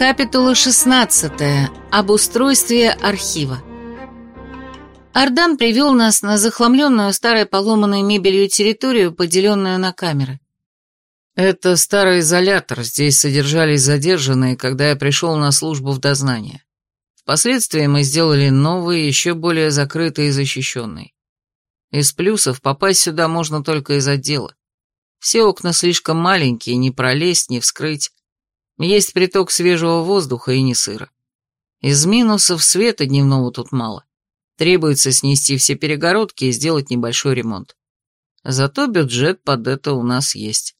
Капитула 16. Об устройстве архива. Ардан привел нас на захламленную старой поломанной мебелью территорию, поделенную на камеры. Это старый изолятор, здесь содержались задержанные, когда я пришел на службу в дознание. Впоследствии мы сделали новый, еще более закрытый и защищенный. Из плюсов попасть сюда можно только из отдела. Все окна слишком маленькие, не пролезть, не вскрыть. Есть приток свежего воздуха и не сыро. Из минусов света дневного тут мало. Требуется снести все перегородки и сделать небольшой ремонт. Зато бюджет под это у нас есть.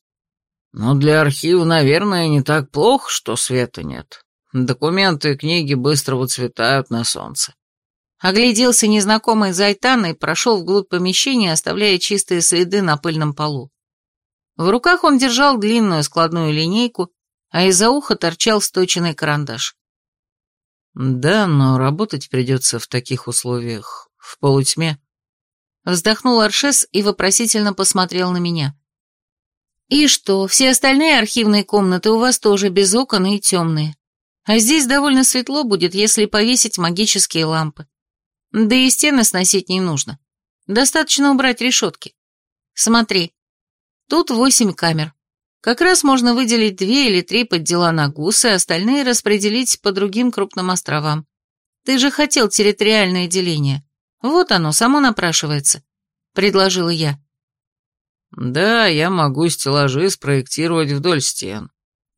Но для архива, наверное, не так плохо, что света нет. Документы и книги быстро выцветают на солнце. Огляделся незнакомый Зайтан и прошел вглубь помещения, оставляя чистые следы на пыльном полу. В руках он держал длинную складную линейку, а из-за уха торчал сточенный карандаш. «Да, но работать придется в таких условиях, в полутьме». Вздохнул Аршес и вопросительно посмотрел на меня. «И что, все остальные архивные комнаты у вас тоже без окон и темные. А здесь довольно светло будет, если повесить магические лампы. Да и стены сносить не нужно. Достаточно убрать решетки. Смотри, тут восемь камер. Как раз можно выделить две или три под дела на ГУС, и остальные распределить по другим крупным островам. Ты же хотел территориальное деление. Вот оно, само напрашивается», — предложила я. «Да, я могу стеллажи спроектировать вдоль стен.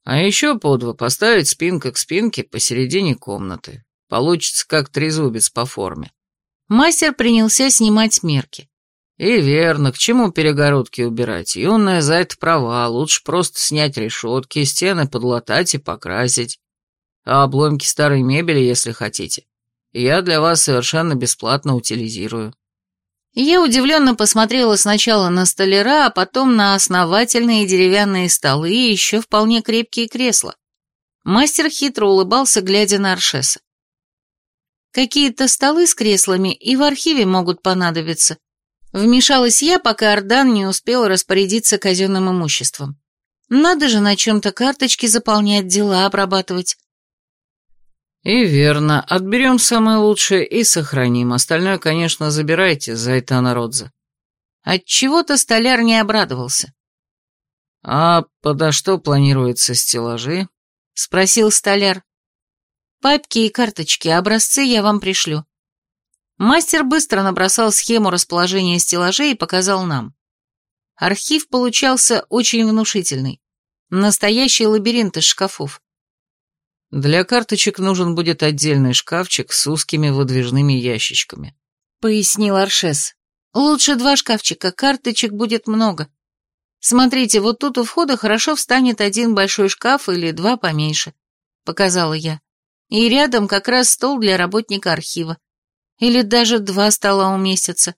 А еще по два поставить спинка к спинке посередине комнаты. Получится как трезубец по форме». Мастер принялся снимать мерки. И верно, к чему перегородки убирать? Юная за это права, лучше просто снять решетки, стены подлатать и покрасить. А обломки старой мебели, если хотите, я для вас совершенно бесплатно утилизирую. Я удивленно посмотрела сначала на столяра, а потом на основательные деревянные столы и еще вполне крепкие кресла. Мастер хитро улыбался, глядя на Аршеса. Какие-то столы с креслами и в архиве могут понадобиться. Вмешалась я, пока Ардан не успел распорядиться казенным имуществом. Надо же на чем-то карточки заполнять, дела обрабатывать. И верно, отберем самое лучшее и сохраним. Остальное, конечно, забирайте, Зайтана Родза. Отчего-то столяр не обрадовался. А подо что планируются стеллажи? Спросил столяр. Папки и карточки, образцы я вам пришлю. Мастер быстро набросал схему расположения стеллажей и показал нам. Архив получался очень внушительный. Настоящий лабиринт из шкафов. Для карточек нужен будет отдельный шкафчик с узкими выдвижными ящичками. Пояснил Аршес. Лучше два шкафчика, карточек будет много. Смотрите, вот тут у входа хорошо встанет один большой шкаф или два поменьше, показала я. И рядом как раз стол для работника архива. Или даже два стола уместятся.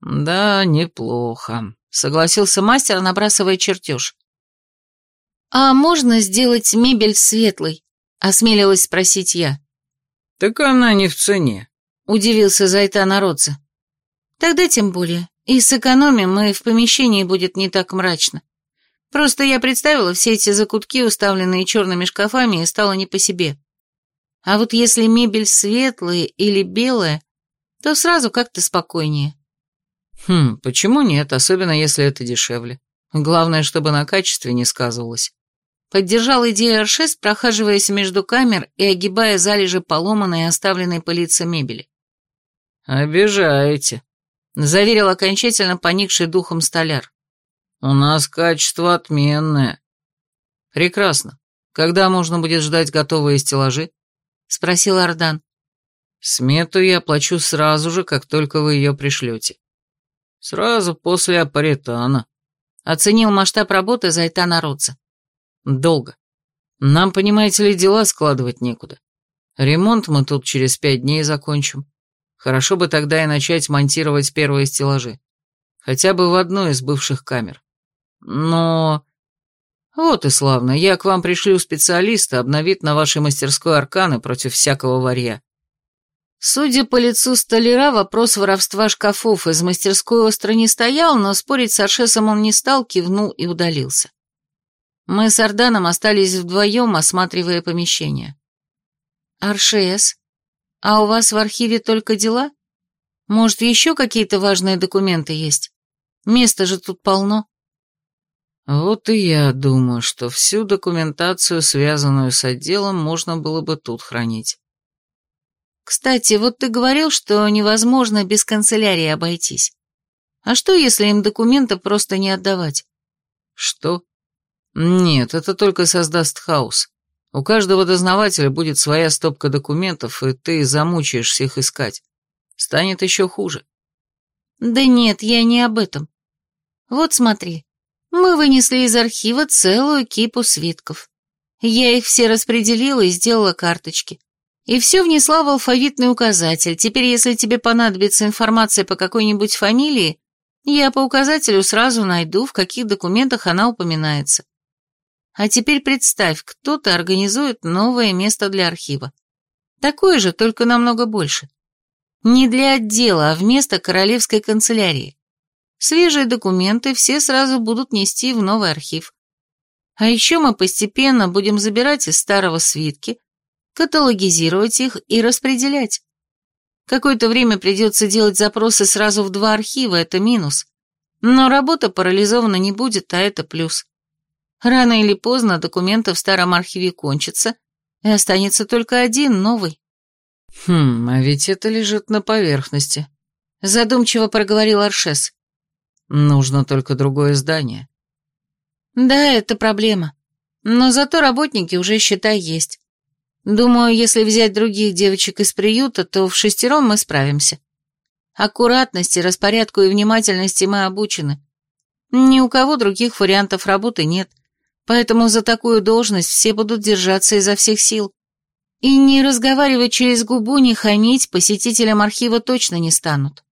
Да, неплохо, согласился мастер, набрасывая чертеж. А можно сделать мебель светлой? Осмелилась спросить я. Так она не в цене. Удивился Зайта народца. Тогда тем более. И сэкономим, и в помещении будет не так мрачно. Просто я представила все эти закутки, уставленные черными шкафами, и стало не по себе. А вот если мебель светлая или белая, то сразу как-то спокойнее. Хм, почему нет, особенно если это дешевле. Главное, чтобы на качестве не сказывалось. Поддержал идею Аршес, прохаживаясь между камер и огибая залежи поломанной и оставленной пылиться мебели. «Обижаете», — заверил окончательно поникший духом столяр. «У нас качество отменное». «Прекрасно. Когда можно будет ждать готовые стеллажи?» — спросил Ардан. «Смету я оплачу сразу же, как только вы ее пришлете. Сразу после апаритана», — оценил масштаб работы Зайтана Родца. «Долго. Нам, понимаете ли, дела складывать некуда. Ремонт мы тут через пять дней закончим. Хорошо бы тогда и начать монтировать первые стеллажи. Хотя бы в одной из бывших камер. Но «Вот и славно, я к вам пришлю специалиста, обновит на вашей мастерской арканы против всякого варья». Судя по лицу столяра, вопрос воровства шкафов из мастерской остро не стоял, но спорить с Аршесом он не стал, кивнул и удалился. Мы с Арданом остались вдвоем, осматривая помещение. «Аршес, а у вас в архиве только дела? Может, еще какие-то важные документы есть? Места же тут полно». Вот и я думаю, что всю документацию, связанную с отделом, можно было бы тут хранить. Кстати, вот ты говорил, что невозможно без канцелярии обойтись. А что, если им документы просто не отдавать? Что? Нет, это только создаст хаос. У каждого дознавателя будет своя стопка документов, и ты замучаешься их искать. Станет еще хуже. Да нет, я не об этом. Вот смотри, мы вынесли из архива целую кипу свитков. Я их все распределила и сделала карточки. И все внесла в алфавитный указатель. Теперь, если тебе понадобится информация по какой-нибудь фамилии, я по указателю сразу найду, в каких документах она упоминается. А теперь представь, кто-то организует новое место для архива. Такое же, только намного больше. Не для отдела, а вместо королевской канцелярии. Свежие документы все сразу будут нести в новый архив. А еще мы постепенно будем забирать из старого свитки, каталогизировать их и распределять. Какое-то время придется делать запросы сразу в два архива, это минус. Но работа парализована не будет, а это плюс. Рано или поздно документы в старом архиве кончатся, и останется только один, новый. Хм, а ведь это лежит на поверхности. Задумчиво проговорил Аршес. Нужно только другое здание. Да, это проблема. Но зато работники уже, считай, есть. Думаю, если взять других девочек из приюта, то в шестером мы справимся. Аккуратности, распорядку и внимательности мы обучены. Ни у кого других вариантов работы нет, поэтому за такую должность все будут держаться изо всех сил. И не разговаривать через губу, не хамить посетителям архива точно не станут.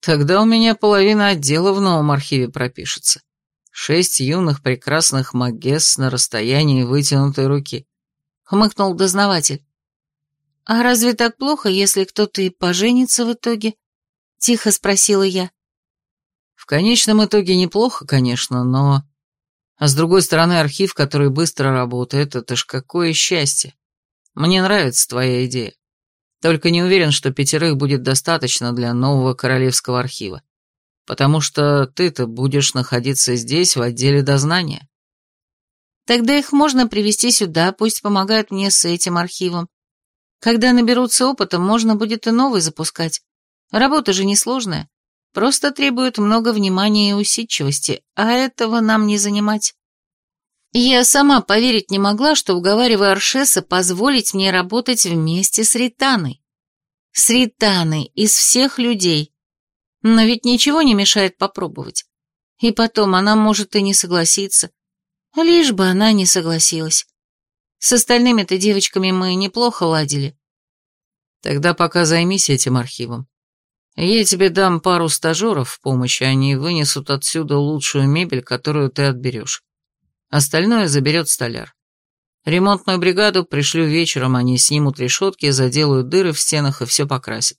Тогда у меня половина отдела в новом архиве пропишется. Шесть юных прекрасных магесс на расстоянии вытянутой руки. Хмыкнул дознаватель. А разве так плохо, если кто-то и поженится в итоге? Тихо спросила я. В конечном итоге неплохо, конечно, но... А с другой стороны, архив, который быстро работает, это ж какое счастье. Мне нравится твоя идея. Только не уверен, что пятерых будет достаточно для нового королевского архива. Потому что ты-то будешь находиться здесь, в отделе дознания. Тогда их можно привести сюда, пусть помогают мне с этим архивом. Когда наберутся опыта, можно будет и новый запускать. Работа же несложная, просто требует много внимания и усидчивости, а этого нам не занимать. Я сама поверить не могла, что уговариваю Аршеса позволить мне работать вместе с Ританой. С Ританой, из всех людей. Но ведь ничего не мешает попробовать. И потом она может и не согласиться. Лишь бы она не согласилась. С остальными-то девочками мы неплохо ладили. Тогда пока займись этим архивом. Я тебе дам пару стажеров в помощь, они вынесут отсюда лучшую мебель, которую ты отберешь. Остальное заберет столяр. Ремонтную бригаду пришлю вечером, они снимут решетки, заделают дыры в стенах и все покрасят.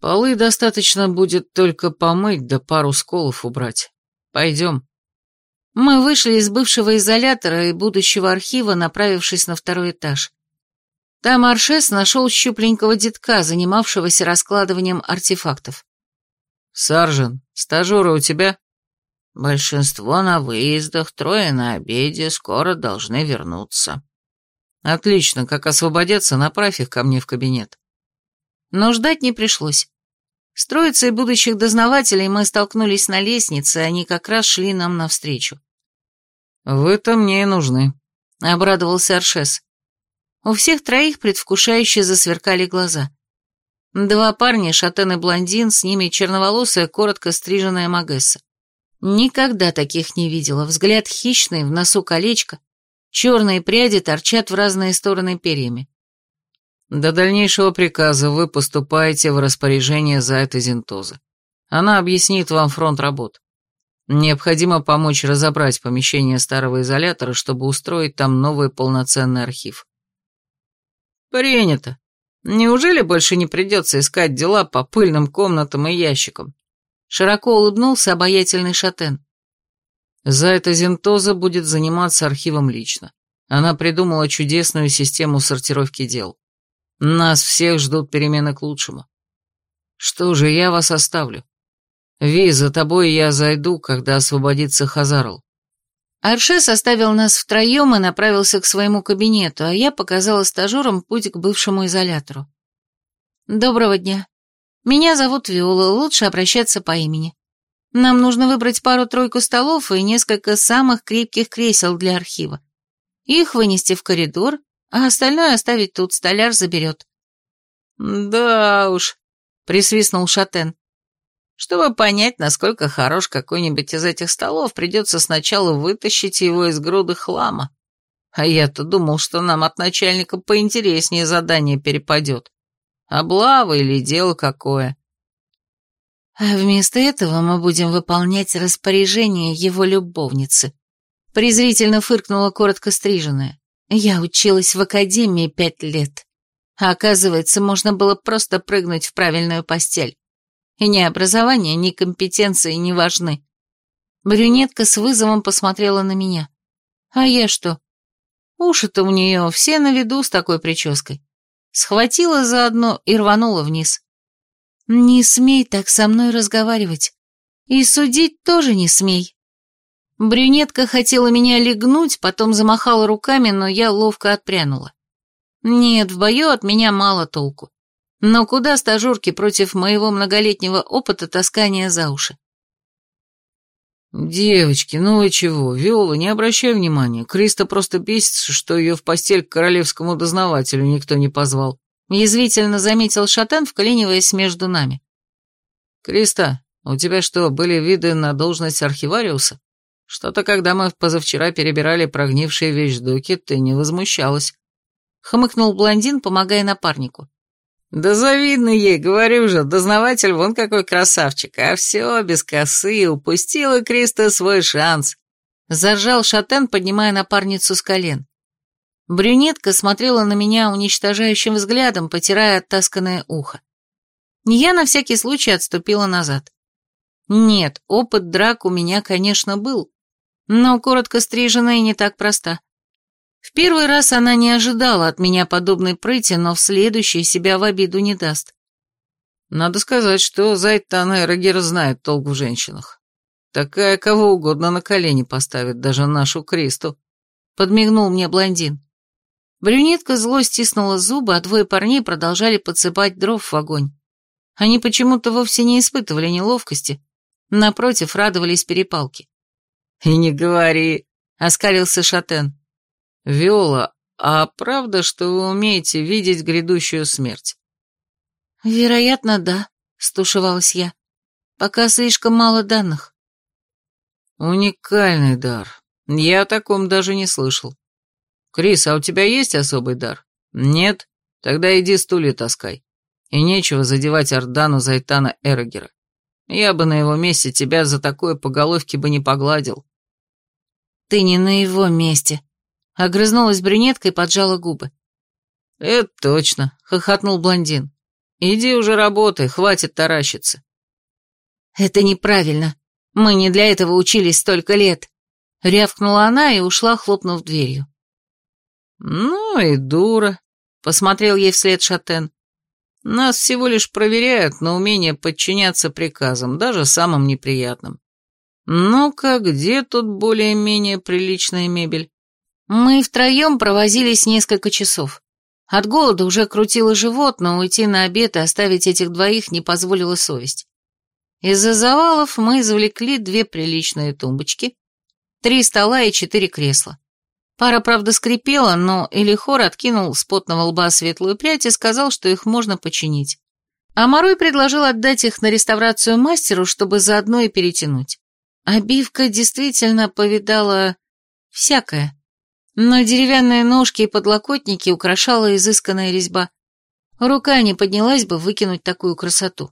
Полы достаточно будет только помыть да пару сколов убрать. Пойдем. Мы вышли из бывшего изолятора и будущего архива, направившись на второй этаж. Там Аршес нашел щупленького детка, занимавшегося раскладыванием артефактов. «Саржен, стажеры у тебя?» Большинство на выездах, трое на обеде, скоро должны вернуться. Отлично, как освободятся, направь их ко мне в кабинет. Но ждать не пришлось. С троицей будущих дознавателей мы столкнулись на лестнице, они как раз шли нам навстречу. «Вы-то мне и нужны», — обрадовался Аршес. У всех троих предвкушающе засверкали глаза. Два парня, шатен и блондин, с ними черноволосая, коротко стриженная Магесса. Никогда таких не видела. Взгляд хищный, в носу колечко. Черные пряди торчат в разные стороны перьями. До дальнейшего приказа вы поступаете в распоряжение Зайта Зентоза. Она объяснит вам фронт работ. Необходимо помочь разобрать помещение старого изолятора, чтобы устроить там новый полноценный архив. Принято. Неужели больше не придется искать дела по пыльным комнатам и ящикам? Широко улыбнулся обаятельный шатен. За это Зентоза будет заниматься архивом лично. Она придумала чудесную систему сортировки дел. Нас всех ждут перемены к лучшему. Что же, я вас оставлю. Ви, за тобой я зайду, когда освободится Хазарл. Аршес оставил нас втроем и направился к своему кабинету, а я показала стажерам путь к бывшему изолятору. «Доброго дня. Меня зовут Виола, лучше обращаться по имени. Нам нужно выбрать пару-тройку столов и несколько самых крепких кресел для архива. Их вынести в коридор, а остальное оставить тут, столяр заберет». «Да уж», — присвистнул Шатен. Чтобы понять, насколько хорош какой-нибудь из этих столов, придется сначала вытащить его из груды хлама. А я-то думал, что нам от начальника поинтереснее задание перепадет. Облава или дело какое. А вместо этого мы будем выполнять распоряжение его любовницы. Презрительно фыркнула коротко стриженная. Я училась в академии пять лет. А оказывается, можно было просто прыгнуть в правильную постель. И ни образование, ни компетенции не важны. Брюнетка с вызовом посмотрела на меня. А я что? Уши-то у нее все на виду с такой прической. Схватила заодно и рванула вниз. Не смей так со мной разговаривать. И судить тоже не смей. Брюнетка хотела меня легнуть, потом замахала руками, но я ловко отпрянула. Нет, в бою от меня мало толку. Но куда стажерки против моего многолетнего опыта таскания за уши? «Девочки, ну и чего? Виола, не обращай внимания. Криста просто бесится, что ее в постель к королевскому дознавателю никто не позвал», язвительно заметил Шатен, вклиниваясь между нами. «Криста, у тебя что, были виды на должность архивариуса? Что-то, когда мы позавчера перебирали прогнившие вещдоки, ты не возмущалась», — хмыкнул блондин, помогая напарнику. Да завидно ей, говорю же, дознаватель вон какой красавчик, а все без косы, упустила Криста свой шанс. Заржал Шатен, поднимая напарницу с колен. Брюнетка смотрела на меня уничтожающим взглядом, потирая оттасканное ухо. Я на всякий случай отступила назад. Нет, опыт драк у меня, конечно, был, но коротко стриженная не так проста. В первый раз она не ожидала от меня подобной прыти, но в следующий себя в обиду не даст. Надо сказать, что Зайтан Эрогер знает толк в женщинах. Такая кого угодно на колени поставит, даже нашу Кристу. Подмигнул мне блондин. Брюнетка зло стиснула зубы, а двое парней продолжали подсыпать дров в огонь. Они почему-то вовсе не испытывали неловкости, напротив, радовались перепалке. «И не говори», — оскалился Шатен. «Виола, а правда, что вы умеете видеть грядущую смерть?» «Вероятно, да», — стушевалась я. «Пока слишком мало данных». «Уникальный дар. Я о таком даже не слышал. Крис, а у тебя есть особый дар? Нет? Тогда иди стулья таскай. И нечего задевать Ордану Зайтана Эрогера. Я бы на его месте тебя за такое по головке бы не погладил». «Ты не на его месте», Огрызнулась брюнетка и поджала губы. «Это точно», — хохотнул блондин. «Иди уже работай, хватит таращиться». «Это неправильно. Мы не для этого учились столько лет», — рявкнула она и ушла, хлопнув дверью. «Ну и дура», — посмотрел ей вслед Шатен. «Нас всего лишь проверяют на умение подчиняться приказам, даже самым неприятным. Ну-ка, где тут более-менее приличная мебель?» Мы втроем провозились несколько часов. От голода уже крутило живот, но уйти на обед и оставить этих двоих не позволила совесть. Из-за завалов мы извлекли две приличные тумбочки, три стола и четыре кресла. Пара, правда, скрипела, но Элихор откинул с потного лба светлую прядь и сказал, что их можно починить. А Морой предложил отдать их на реставрацию мастеру, чтобы заодно и перетянуть. Обивка действительно повидала всякое но деревянные ножки и подлокотники украшала изысканная резьба. Рука не поднялась бы выкинуть такую красоту.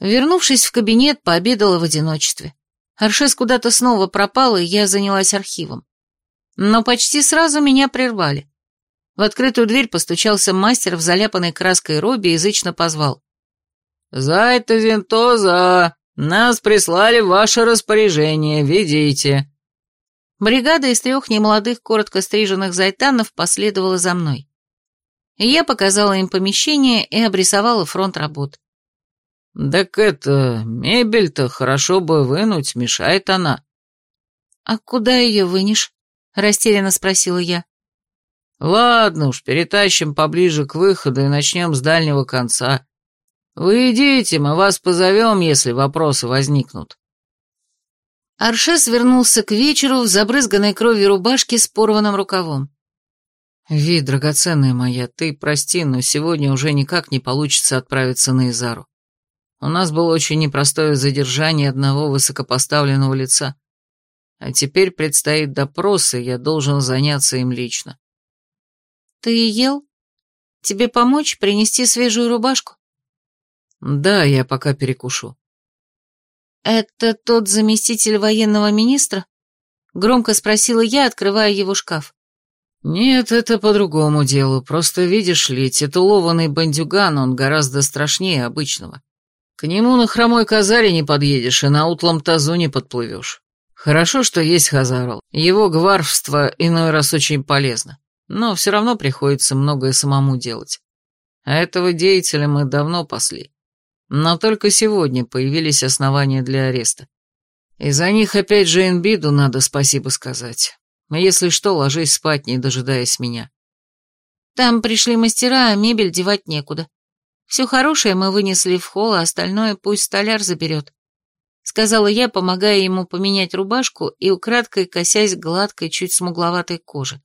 Вернувшись в кабинет, пообедала в одиночестве. Аршес куда-то снова пропал, и я занялась архивом. Но почти сразу меня прервали. В открытую дверь постучался мастер в заляпанной краской робе и язычно позвал. «Зайта Зентоза, нас прислали в ваше распоряжение, ведите». Бригада из трех немолодых, коротко стриженных зайтанов последовала за мной. Я показала им помещение и обрисовала фронт работ. «Так это, мебель-то хорошо бы вынуть, мешает она». «А куда ее вынешь?» — растерянно спросила я. «Ладно уж, перетащим поближе к выходу и начнем с дальнего конца. Вы идите, мы вас позовем, если вопросы возникнут». Аршес вернулся к вечеру в забрызганной кровью рубашке с порванным рукавом. «Ви, драгоценная моя, ты прости, но сегодня уже никак не получится отправиться на Изару. У нас было очень непростое задержание одного высокопоставленного лица. А теперь предстоит допрос, и я должен заняться им лично». «Ты ел? Тебе помочь принести свежую рубашку?» «Да, я пока перекушу». «Это тот заместитель военного министра?» Громко спросила я, открывая его шкаф. «Нет, это по другому делу. Просто, видишь ли, титулованный бандюган, он гораздо страшнее обычного. К нему на хромой казаре не подъедешь и на утлом тазу не подплывешь. Хорошо, что есть Хазарл. Его гварфство иной раз очень полезно. Но все равно приходится многое самому делать. А этого деятеля мы давно пасли. Но только сегодня появились основания для ареста. И за них опять же Энбиду надо спасибо сказать. Если что, ложись спать, не дожидаясь меня. Там пришли мастера, а мебель девать некуда. Все хорошее мы вынесли в холл, а остальное пусть столяр заберет. Сказала я, помогая ему поменять рубашку и украдкой косясь гладкой, чуть смугловатой кожи.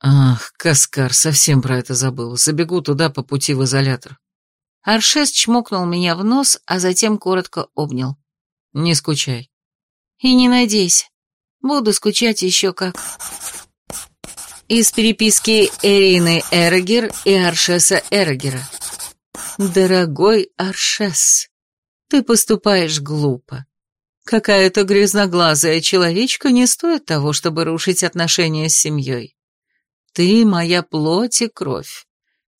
Ах, Каскар, совсем про это забыл. Забегу туда по пути в изолятор. Аршес чмокнул меня в нос, а затем коротко обнял. «Не скучай». «И не надейся. Буду скучать еще как». Из переписки Эрины Эрогер и Аршеса Эрогера. «Дорогой Аршес, ты поступаешь глупо. Какая-то грязноглазая человечка не стоит того, чтобы рушить отношения с семьей. Ты моя плоть и кровь.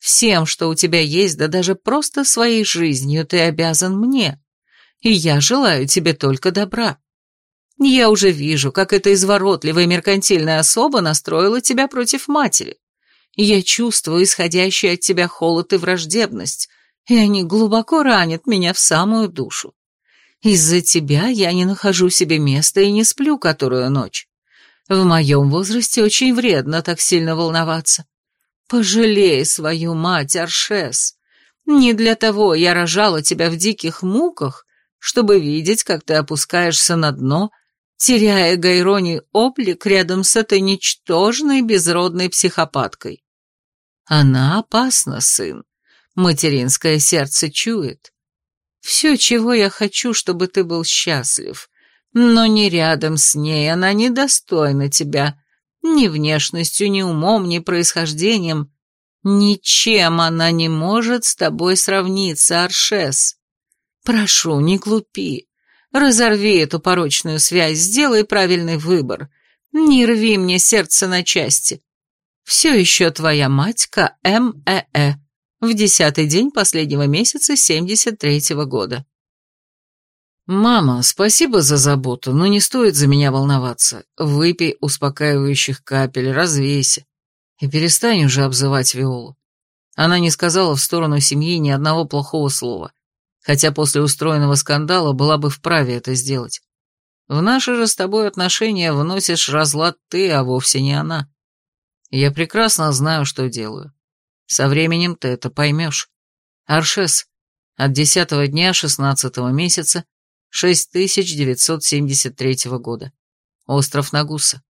Всем, что у тебя есть, да даже просто своей жизнью ты обязан мне. И я желаю тебе только добра. Я уже вижу, как эта изворотливая меркантильная особа настроила тебя против матери. Я чувствую исходящий от тебя холод и враждебность, и они глубоко ранят меня в самую душу. Из-за тебя я не нахожу себе места и не сплю которую ночь. В моем возрасте очень вредно так сильно волноваться. Пожалей свою мать, Аршес. Не для того я рожала тебя в диких муках, чтобы видеть, как ты опускаешься на дно, теряя Гайрони облик рядом с этой ничтожной безродной психопаткой. Она опасна, сын. Материнское сердце чует. Все, чего я хочу, чтобы ты был счастлив, но не рядом с ней, она недостойна тебя, ни внешностью, ни умом, ни происхождением. Ничем она не может с тобой сравниться, Аршес. Прошу, не глупи. Разорви эту порочную связь, сделай правильный выбор. Не рви мне сердце на части. Все еще твоя мать КМЭЭ э в десятый день последнего месяца 73-го года. «Мама, спасибо за заботу, но не стоит за меня волноваться. Выпей успокаивающих капель, развейся. И перестань уже обзывать Виолу. Она не сказала в сторону семьи ни одного плохого слова, хотя после устроенного скандала была бы вправе это сделать. В наши же с тобой отношения вносишь разлад ты, а вовсе не она. Я прекрасно знаю, что делаю. Со временем ты это поймешь. Аршес, от десятого дня шестнадцатого месяца 6973 года. Остров Нагуса.